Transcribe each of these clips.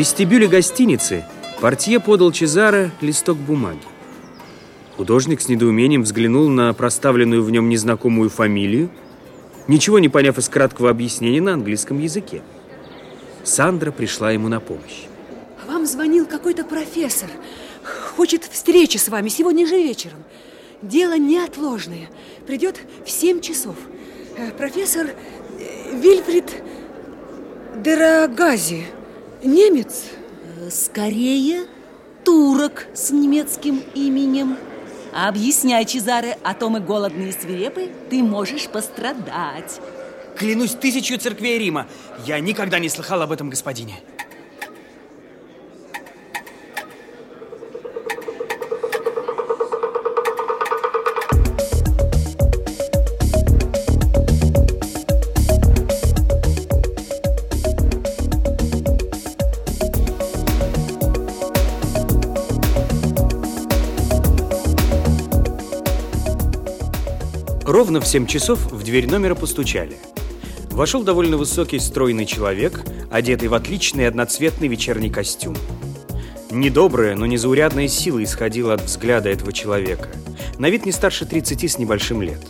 вестибюле гостиницы портье подал Чезаро листок бумаги. Художник с недоумением взглянул на проставленную в нем незнакомую фамилию, ничего не поняв из краткого объяснения на английском языке. Сандра пришла ему на помощь. Вам звонил какой-то профессор. Хочет встречи с вами сегодня же вечером. Дело неотложное. Придет в 7 часов. Э, профессор э, Вильфрид Дерагази. Немец? Скорее, турок с немецким именем. Объясняй, Чезаре, а то мы голодные и свирепы, ты можешь пострадать. Клянусь тысячу церквей Рима, я никогда не слыхал об этом господине. Ровно в 7 часов в дверь номера постучали. Вошел довольно высокий, стройный человек, одетый в отличный одноцветный вечерний костюм. Недобрая, но незаурядная сила исходила от взгляда этого человека. На вид не старше 30 с небольшим лет.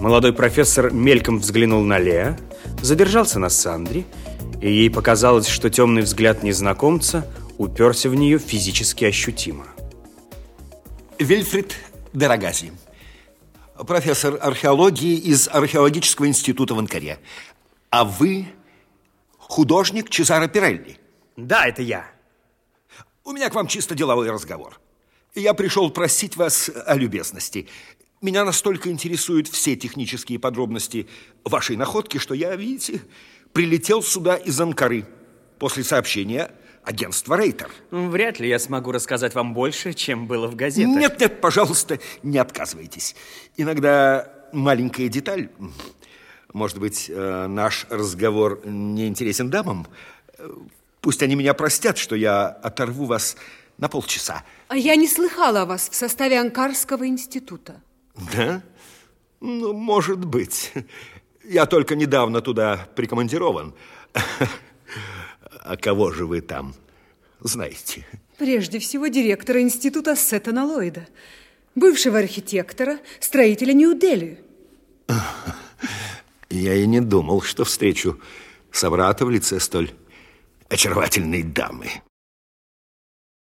Молодой профессор мельком взглянул на Леа, задержался на Сандре, и ей показалось, что темный взгляд незнакомца уперся в нее физически ощутимо. Вильфрид Дерогази профессор археологии из археологического института в Анкаре. А вы художник Чезаро Пирелли? Да, это я. У меня к вам чисто деловой разговор. Я пришел просить вас о любезности. Меня настолько интересуют все технические подробности вашей находки, что я, видите, прилетел сюда из Анкары после сообщения агентства Рейтер. Вряд ли я смогу рассказать вам больше, чем было в газетах. Нет, нет, пожалуйста, не отказывайтесь. Иногда маленькая деталь, может быть, э, наш разговор не интересен дамам, пусть они меня простят, что я оторву вас на полчаса. А я не слыхала о вас в составе Анкарского института. Да? Ну, может быть. Я только недавно туда прикомандирован. А кого же вы там знаете? Прежде всего, директора института Сеттона Ллойда, бывшего архитектора, строителя Нью-Дели. Я и не думал, что встречу собрата в лице столь очаровательной дамы.